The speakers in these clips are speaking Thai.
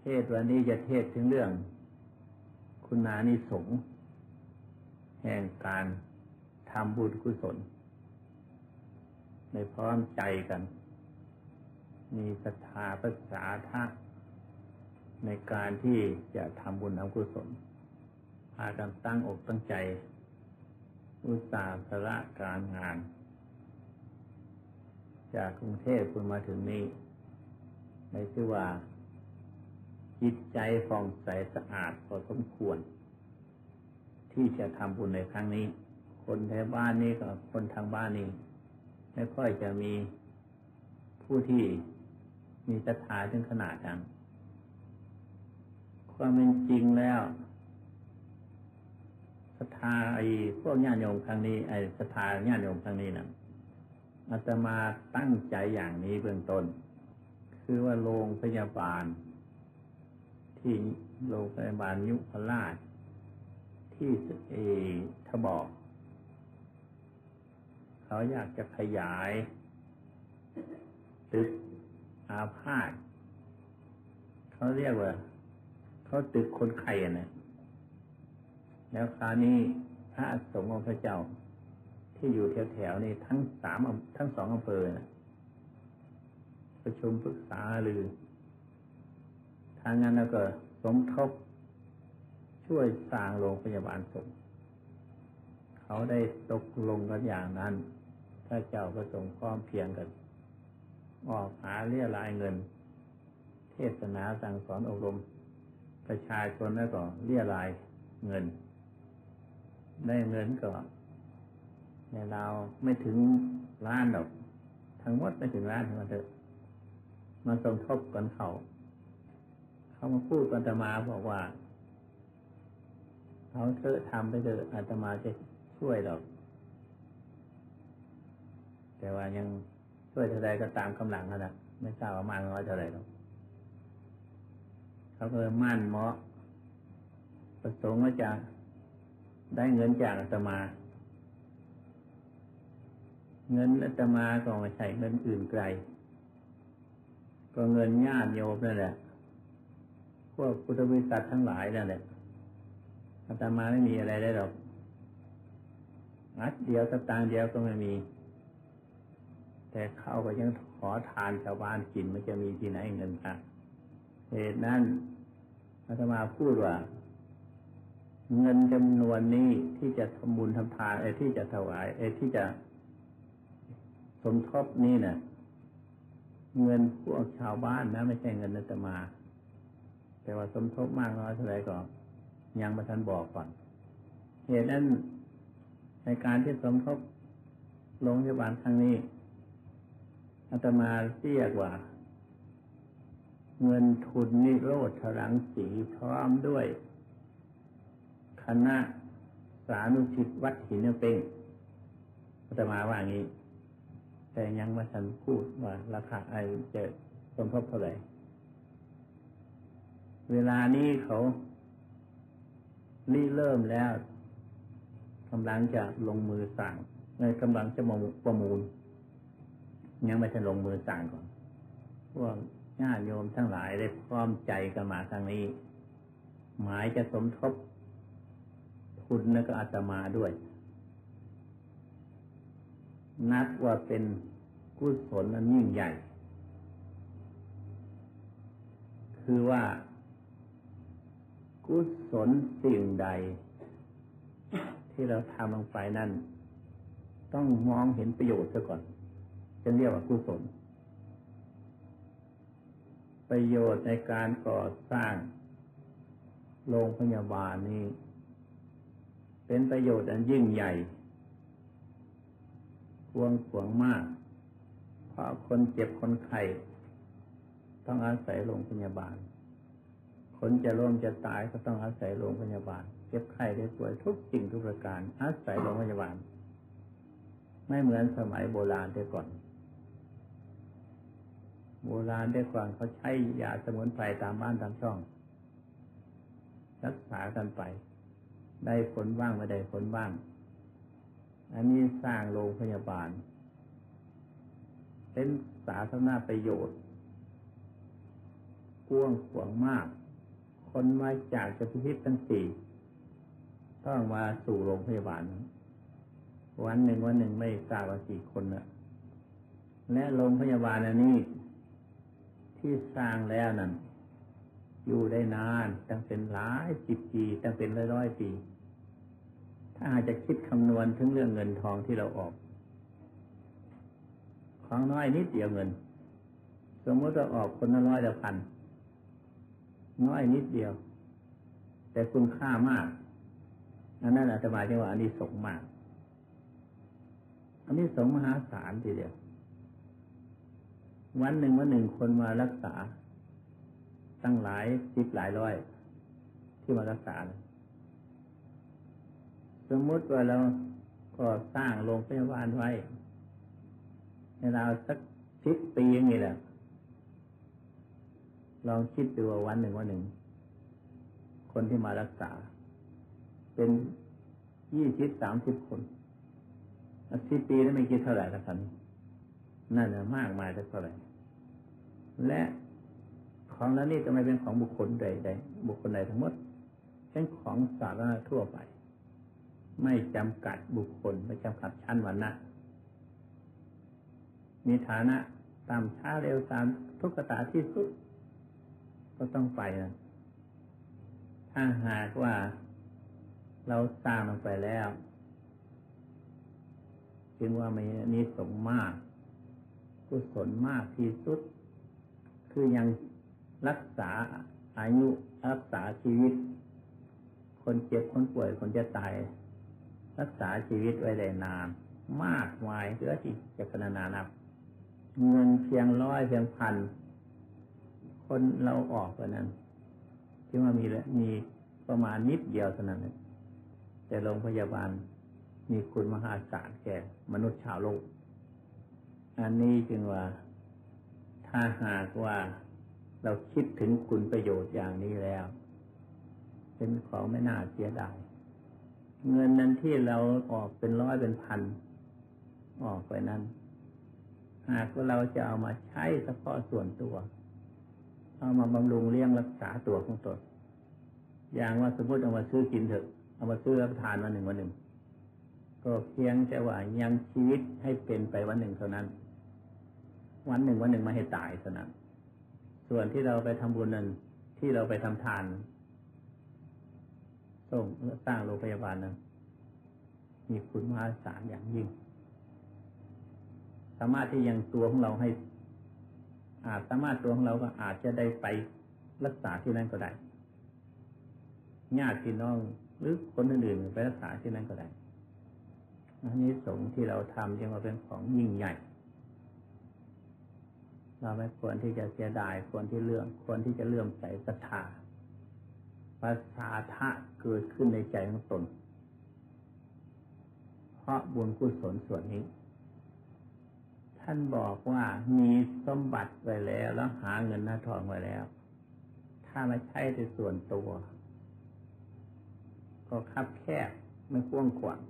เทศวันนี้จะเทศถึงเรื่อง คุณานิสงส์แห่งการทำบุญกุศล ในพร้อมใจกัน มีศรัทธาประสาทะในการที่จะทำบุญทำกุศลพากันตั้งอกตั้งใจ อุตสาห์สละการงาน จากกรุงเทพคุณมาถึงนี้ในชื่อว่า จิตใจฟองใสสะอาดพอสมควร ที่จะทำบุญในครั้งนี้ คนแถวบ้านนี้กับคนทางบ้านนี้ไม่ค่อยจะมีผู้ที่มีศรัทธาถึงขนาดนั้นความเป็นจริงแล้วศรัทธาไอ้พวกญาติโยมครั้งนี้ไอ้ศรัทธาญาติโยมครั้งนี้นะอาตมาตั้งใจอย่างนี้เบื้องต้น คือว่าโรงพยาบาล ที่โรงพยาบาลยุพราช ที่เอทบอก เขาอยากจะขยายตึกอาพาธเขาเรียกว่าเขาตึกคนไข้นะแล้วคราวนี้พระสงฆ์องค์พระเจ้า ที่อยู่แถวๆนี้ทั้งสามทั้งสองอำเภอนะประชุมปรึกษาหรือ ทางนั้นแล้วก็สมทบช่วยสร้างโรงพยาบาลสงฆ์เขาได้ตกลงกันอย่างนั้นพระเจ้าก็ทรงพร้อมเพียงกัน ออกหาเรียรายเงิน เทศนาสั่งสอนอบรม ประชาชนแล้วก็เรียรายเงิน ได้เงินก็ในเราไม่ถึงล้านดอก ทั้งหมดไม่ถึงล้านทั้งหมดเถอะมาสมทบกันเขา เขามาพูดกันตมาบอกว่าเขาเถอะทำไปเถอะอาตมาจะช่วยดอก แต่ว่ายังช่วยเท่าไรก็ตามกำลังนะไม่ทราบว่ามากน้อยเท่าไรหรอกเขาก็มั่นเหมาะ ประสงค์ว่าจะได้เงินจากอาตมา เงินอาตมาก็ไม่ใช่เงินอื่นไกล ก็เงินญาติโยมนั่นแหละ วกพุทธบริษัททั้งหลายนั่นแหละอาตมาไม่มีอะไรได้หรอกอัดเดียวสตางค์เดียวก็ไม่มี แต่เขาก็ยังขอทานชาวบ้านกินมันจะมีที่ไหนเงินค่ะเหตุนั้นอาตมาพูดว่า เงินจำนวนนี้ที่จะทำบุญทำทานไอ้ที่จะถวายไอ้ที่จะสมทบนี่เนะ่ะเงินพวกชาวบ้านนะ ไม่ใช่เงินอาตมา แต่ว่าสมทบมากน้อยเท่าไหร่ก็ยังมาทันบอกก่อน เหตุนั้นในการที่สมทบโรงพยาบาลครั้งนี้อาตมาเรียกว่า เงินทุนนิโรธรังสีพร้อมด้วย คณะสานุชิตวัดหินเป้งจะมาว่างี้ แต่ยังมาฉันพูดว่าราคาไอจะสมทบเท่าไหร่ เวลานี้เขานี่เริ่มแล้วกำลังจะลงมือสั่งในกำลังจะมาประมูล ยังไม่จะลงมือสั่งก่อนพวกญาติโยมทั้งหลายได้พร้อมใจกันมาทางนี้ หมายจะสมทบทุนแล้วก็อาตมาด้วย นับว่าเป็นกุศลอันยิ่งใหญ่ คือว่า กุศลสิ่งใด ที่เราทำลงไปนั้น ต้องมองเห็นประโยชน์ซะก่อนจะเรียกว่ากุศล ประโยชน์ในการก่อสร้างโรงพยาบาลนี้ เป็นประโยชน์อันยิ่งใหญ่พวงขวงมาก เพราะคนเจ็บคนไข้ต้องอาศัยโรงพยาบาล คนจะร่มจะตายก็ต้องอาศัยโรงพยาบาล เจ็บไข้ได้ป่วยทุกสิ่งทุกประการ อาศัยโรงพยาบาล ไม่เหมือนสมัยโบราณแต่ก่อน โบราณได้ก่อนเขาใช้ยาสมุนไพรตามบ้านตามช่อง รักษากันไป ได้ผลบ้างไม่ได้ผลบ้าง อันนี้สร้างโรงพยาบาล เป็นสาธารณประโยชน์กว้างขวางมาก คนมาจากจะพิพิธทั้งสี่ต้องมาสู่โรงพยาบาล วันหนึ่งวันหนึ่งไม่ทราบว่ากี่คนนะและโรงพยาบาลอันนี้ ที่สร้างแล้วนั่นอยู่ได้นานตั้งเป็นหลายสิบปีตั้งเป็นร้อยร้อยปี ถ้าหากจะคิดคำนวณถึงเรื่องเงินทองที่เราออก ของน้อยนิดเดียวเงิน สมมติเราออกคนละร้อยละพัน น้อยนิดเดียว แต่คุณค่ามากอันนั้นอาตมาเรียกว่าอันนี้สงมาก อันนี้สงมหาศาลทีเดียว วันหนึ่งวันหนึ่งคนมารักษา ตั้งหลายสิบหลายร้อย ที่มารักษา สมมติว่าเราก็สร้างโรงพยาบาลไว้ในราวสักสิบปีอย่างนี้แหละ ลองคิดดูว่าวันหนึ่งวันหนึ่ง คนที่มารักษา เป็นยี่สิบสามสิบคนสิบปีนั้นไม่คิดเท่าไหร่ละครับนั่นนะมากมายเท่าไหร่และของแล้วนี่จะไม่เป็นของบุคคลใดใดบุคคลใดทั้งหมดเป็นของสาธารณะทั่วไป ไม่จำกัดบุคคล ไม่จำกัดชั้นวรรณะมีฐานะตามช้าเร็วตามทุกขตาที่สุด ก็ต้องไปนะถ้าหากว่าเราสร้างลงไปแล้วจึงว่ามีนิสงมากกุศลมากที่สุด คือยังรักษาอายุรักษาชีวิต คนเจ็บคนป่วยคนจะตาย รักษาชีวิตไว้ได้นาน มากมายเหลือที่จะพนานานับ เงินเพียงร้อยเพียงพัน คนเราออกกว่านั้นที่ว่ามีละมีประมาณนิดเดียวเท่านั้นแต่โรงพยาบาลมีคุณมหาศาลแก่มนุษย์ชาวโลก อันนี้จึงว่าถ้าหากว่าเราคิดถึงคุณประโยชน์อย่างนี้แล้ว เป็นของไม่น่าเสียดายเงินนั้นที่เราออกเป็นร้อยเป็นพัน ออกไปนั้น หากว่าเราจะเอามาใช้เฉพาะส่วนตัว เอามาบำรุงเลี้ยงรักษาตัวของตนอย่างว่าสมมติเอามาซื้อกินเถอะ เอามาซื้อรับทานวันหนึ่งวันหนึ่ง ก็เพียงแต่ว่ายังชีวิตให้เป็นไปวันหนึ่งเท่านั้น วันหนึ่งวันหนึ่งมาให้ตายเท่านั้น ส่วนที่เราไปทำบุญนั้นที่เราไปทำทานส่งสร้างโรงพยาบาลนั้นมีคุณมหาศาลอย่างยิ่ง สามารถที่ยังตัวของเราให้ อาจสามารถตัวของเราก็อาจจะได้ไปรักษาที่นั่นก็ได้ญาติพี่น้องหรือคนอื่นๆไปรักษาที่นั่นก็ได้อันนี้สงที่เราทำยังว่าเป็นของยิ่งใหญ่ เราไม่ควรที่จะเสียดายควรที่เลื่อมควรที่จะเลื่อมใสศรัทธาภาษาทะเกิดขึ้นในใจของตน เพราะบุญกุศลส่วนนี้ ท่านบอกว่ามีสมบัติไว้แล้วแล้วหาเงินหน้าทองไว้แล้ว ถ้าไม่ใช่ในส่วนตัว ก็คับแคบไม่กว้างขวาง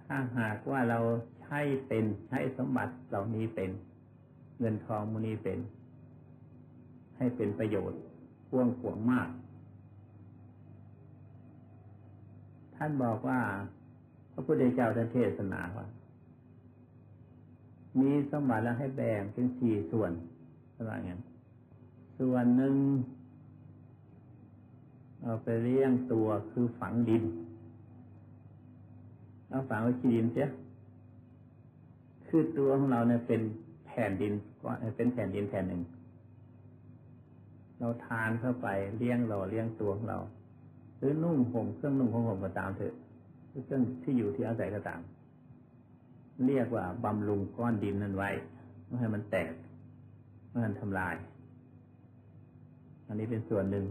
ถ้าหากว่าเราใช้เป็นใช้สมบัติเหล่านี้เป็น เงินทองมูนี้เป็น ให้เป็นประโยชน์กว้างขวางมาก ท่านบอกว่า พระพุทธเจ้าท่านเทศนาว่า มีสมบัติแล้วให้แบ่งเป็นสี่ส่วนอะไรเงี้ยส่วนหนึ่งเอาไปเลี้ยงตัวคือฝังดินเอาฝังไว้ที่ดินเสียคือตัวของเราเนี่ยเป็นแผ่นดินก็เป็นแผ่นดินแผ่นหนึ่ง เราทานเข้าไปเลี้ยงเราเลี้ยงตัวของเรา หรือนุ่งห่มเครื่องนุ่งของห่มก็ตามเถอะเครื่องที่อยู่ที่อาศัยก็ตาม เรียกว่าบำรุงก้อนดินนั้นไว้ไม่ให้มันแตกไม่ให้มันทำลาย อันนี้เป็นส่วนหนึ่ง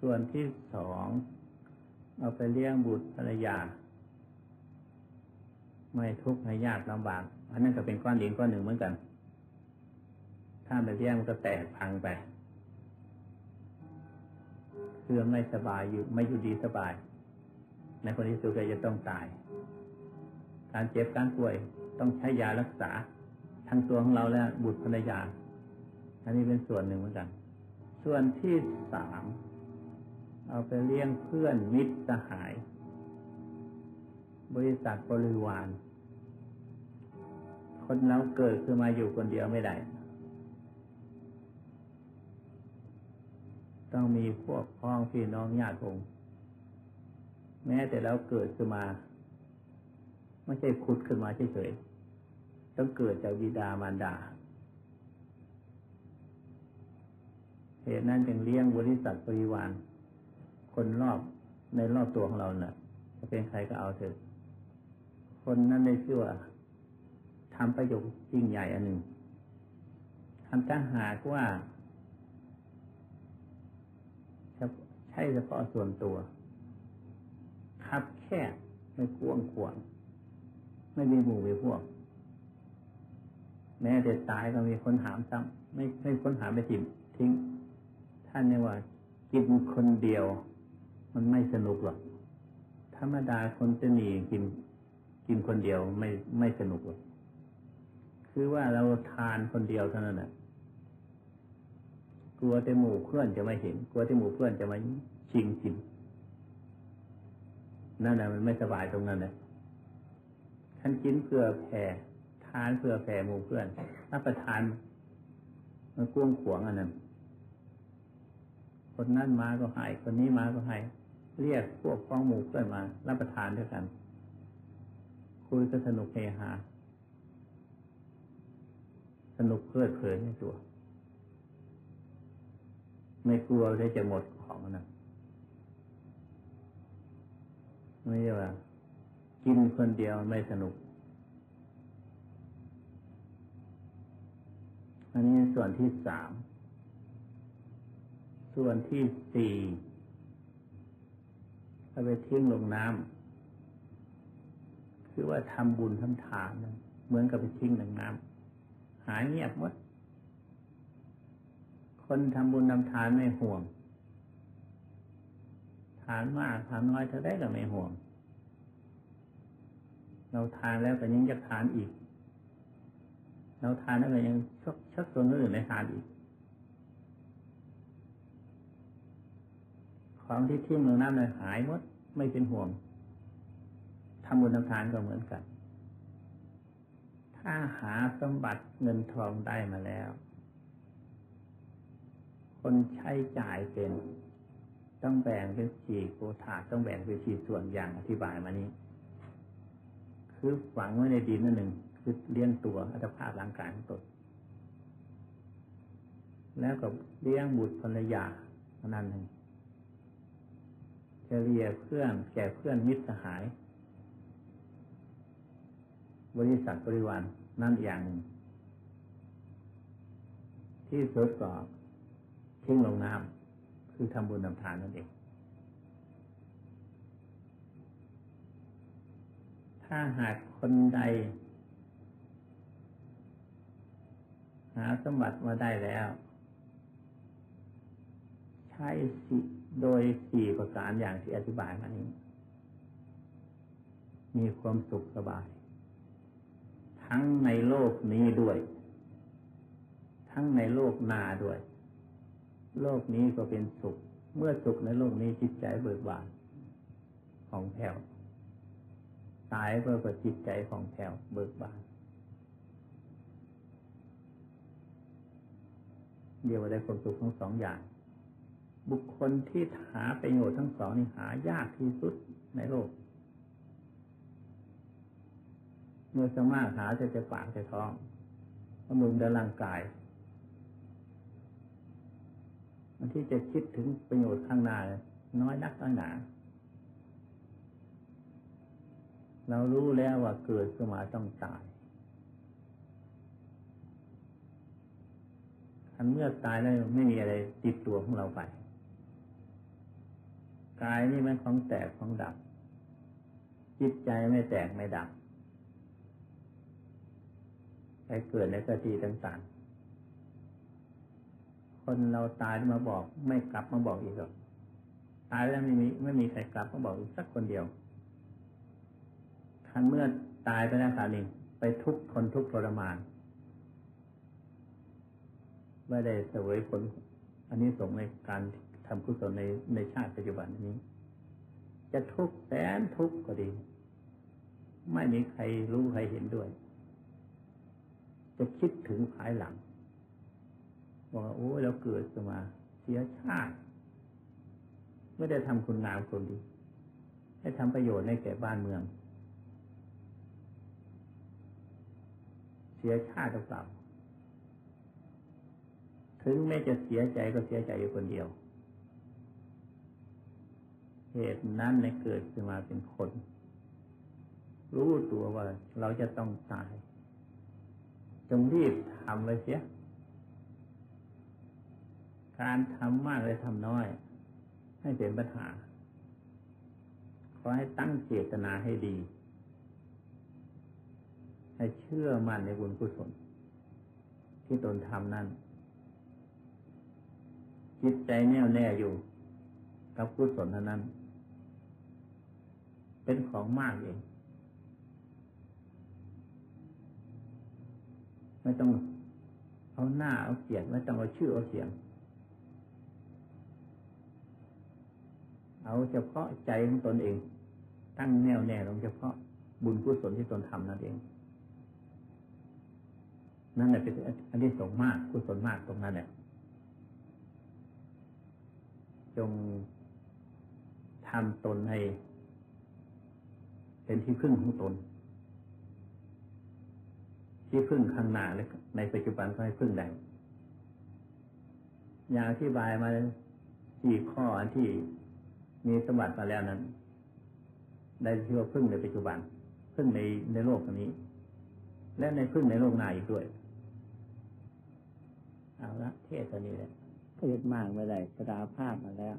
ส่วนที่สองเอาไปเลี้ยงบุตรภรรยา ไม่ทุกข์ให้ยากลำบาก อันนั้นก็เป็นก้อนดินก้อนหนึ่งเหมือนกัน ถ้าไปเลี้ยงมันก็แตกพังไปเคือไม่สบายอยู่ไม่อยู่ดีสบาย ในคนที่สุดก็จะต้องตาย การเจ็บการป่วยต้องใช้ยารักษา ทั้งตัวของเราและบุตรภรรยา อันนี้เป็นส่วนหนึ่งเหมือนกัน ส่วนที่สามเอาไปเลี้ยงเพื่อนมิตรสหาย บริษัทบริวาร คนเราเกิดขึ้นมาอยู่คนเดียวไม่ได้ ต้องมีพวกพ้องพี่น้องญาติวง แม้แต่เราเกิดขึ้นมาไม่ใช่ขุดขึ้นมาเฉยๆต้องเกิดจากบิดามารดาเหตุนั้นจึงเลี้ยงบริษัทบริวาร คนรอบในรอบตัวของเราเนะ่ะจะเป็นใครก็เอาเถอะ คนนั้นได้ชื่อว่าทำประโยชน์ยิ่งใหญ่อันหนึ่งทำถ้าหากว่า ใช่เฉพาะส่วนตัว คับแค่ไม่กว้างขวางไม่มีหมู่มีพวก แม้แต่ตายก็มีคนหามซ้ำไม่ไม่ค้นหามไปทิ้งทิ้ง ท่านเนี่ยว่ากินคนเดียว มันไม่สนุกหรอกธรรมดาคนจะหนีกิน กินคนเดียวไม่ไม่สนุกหรอกคือว่าเราทานคนเดียวเท่านั้นแหละกลัวแต่หมู่เพื่อนจะมาเห็น กลัวแต่หมู่เพื่อนจะมาชิงกิน นั่นแหละมันไม่สบายตรงนั้นเลยท่านกินเพื่อแผ่ทานเพื่อแผ่หมู่เพื่อนรับประทาน มันกวงขวงอันนั้นคนนั้นมาก็ให้คนนี้มาก็ให้เรียกพวกพ้องหมู่เพื่อนมา รับประทานด้วยกัน คุยก็สนุกเฮฮาสนุกเพลิดเพลินในตัว ไม่กลัวได้จะหมดของนะ ไม่ใช่ว่า กินคนเดียวไม่สนุก อันนี้ส่วนที่สาม ส่วนที่สี่ถ้าไปทิ้งลงน้ำคือว่าทำบุญทำทานเหมือนกับไปทิ้งลงน้ำหายเงียบหมดคนทำบุญทำทานไม่ห่วงานมากทานน้อยเท่าได้ก็ไม่ห่วง เราทานแล้วก็ยังจะทานอีก เราทานแล้วก็ยังชักชักตัวอื่นในทานอีก ของที่ทิ้งลงน้ำเลยหายหมดไม่เป็นห่วงทำบุญทำทานก็เหมือนกัน ถ้าหาสมบัติเงินทองได้มาแล้ว คนใช้จ่ายเป็น ต้องแบ่งเป็นสี่โกธาต้องแบ่งเป็นสี่ส่วนอย่างอธิบายมานี้ คือฝังไว้ในดินนั่นหนึ่งคือเลี้ยงตัวอัตภาพร่างกายของตนแล้วก็เลี้ยงบุตรภรรยานั่นหนึ่งเฉลี่ยเพื่อนแก่เพื่อนมิตรสหาย บริษัทบริวารนั่นอย่างหนึ่งที่สุดก็ทิ้งลงน้ำ คือทำบุญทำทานนั่นเอง ถ้าหากคนใด หาสมบัติมาได้แล้ว ใช้สิโดยสี่ประการอย่างที่อธิบายมานี้ มีความสุขสบาย ทั้งในโลกนี้ด้วย ทั้งในโลกหน้าด้วย โลกนี้ก็เป็นสุข เมื่อสุขในโลกนี้จิตใจเบิกบานของแผ่วตายเพื่อประจิตใจของแผ่วเบิกบานเดียวได้ความสุขทั้งสองอย่าง บุคคลที่หาประโยชน์ทั้งสองนี่หายากที่สุดในโลก เมื่อสมารหาจะจะปากจะท้องพระมือเดินร่างกาย มันที่จะคิดถึงประโยชน์ข้างหน้าน้อยนักน้อยหนา เรารู้แล้วว่าเกิดขึ้นมาต้องตายอันเมื่อตายแล้วไม่มีอะไรติดตัวของเราไปกายนี่มันของแตกของดับ จิตใจไม่แตกไม่ดับไปเกิดในกติต่าง คนเราตายมาบอก ไม่กลับมาบอกอีกหรอกตายแล้วไม่มีไม่มีใครกลับมาบอกอีกสักคนเดียวคันเมื่อตายไปแล้วคานี้ไปทุกคนทุกทรมานไม่ได้เสวยผลอันนี้ส่งในการทำกุศลในในชาติปัจจุบันนี้ จะทุกข์แสนทุกข์ก็ดี ไม่มีใครรู้ใครเห็นด้วย จะคิดถึงภายหลัง บอกว่าโอ้เราเกิดมาเสียชาติ ไม่ได้ทำคุณงามคนดีให้ทำประโยชน์ในแก่บ้านเมือง เสียชาติเปล่าถึงแม้จะเสียใจก็เสียใจอยู่คนเดียว เหตุนั้นในเกิดขึ้นมาเป็นคน รู้ตัวว่าเราจะต้องตาย จงรีบทำเลยเสีย การทำมากเลยทำน้อย ให้เป็นปัญหา ขอให้ตั้งเจตนาให้ดี ให้เชื่อมั่นในบุญกุศลที่ตนทำนั้นจิตใจแน่วแน่อยู่ กับกุศลนั้น เป็นของมากเองไม่ต้องเอาหน้าเอาเกียรติไม่ต้องเอาชื่อเอาเสียง เอาเฉพาะใจของตนเอง ตั้งแน่วแน่ลงเฉพาะบุญกุศลที่ตนทำนั่นเอง นั่นแหละเป็นอันที่สงมากกุศลมากตรงนั้นแหละจงทำตนให้ เป็นที่พึ่งของตน ที่พึ่งข้างหน้าและในปัจจุบันก็ให้พึ่งได้อย่างอธิบายมาสี่ข้ออันที่ มีสมบัติมาแล้วนั้น ได้ที่ว่าพึ่งในปัจจุบัน พึ่งในในโลกนี้ และในพึ่งในโลกหน้าอีกด้วย เอาละเทศตัวนี้แหละเทศมากไม่ได้สดาภาพมาแล้ว